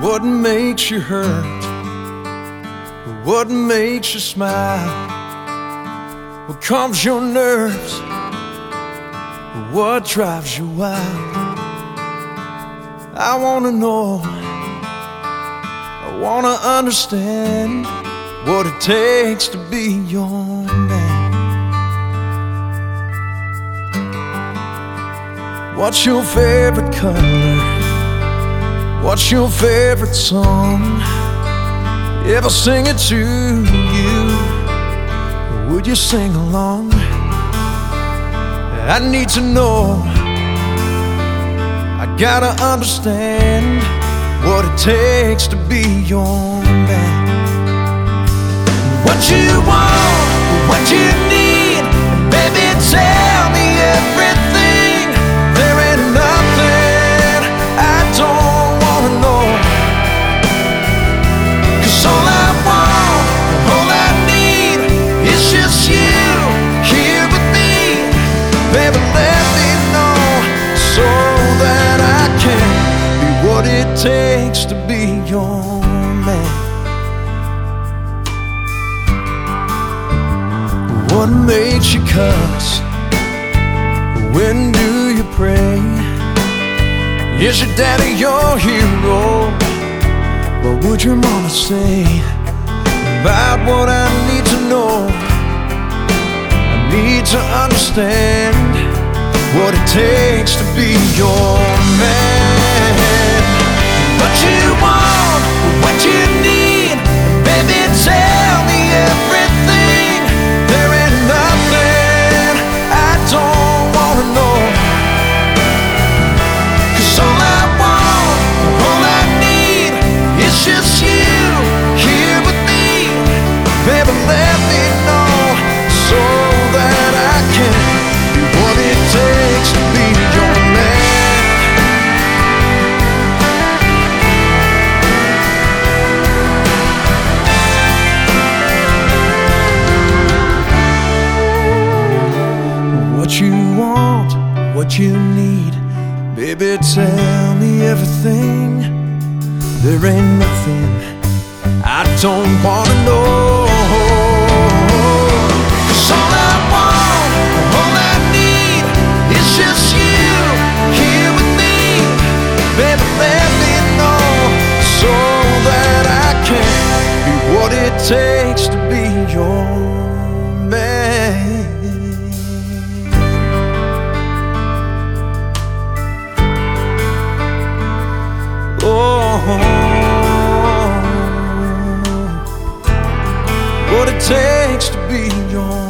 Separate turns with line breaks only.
What makes you hurt? What makes you smile? What calms your nerves? What drives you wild? I wanna know. I wanna understand what it takes to be your man. What's your favorite color? What's your favorite song? If I sing it to you, would you sing along? I need to know. I gotta understand what it takes to be your man. What you want, what you need, baby, tell takes to be your man. What makes you cuss? When do you pray? Is your daddy your hero? What would your mama say about what I need to know? I need to understand what it takes to be your what you need, baby, tell me everything. There ain't nothing I don't wanna know. all I want, all I need is just you here with me. Baby, let me know so that I can be what it takes to be your what it takes to be your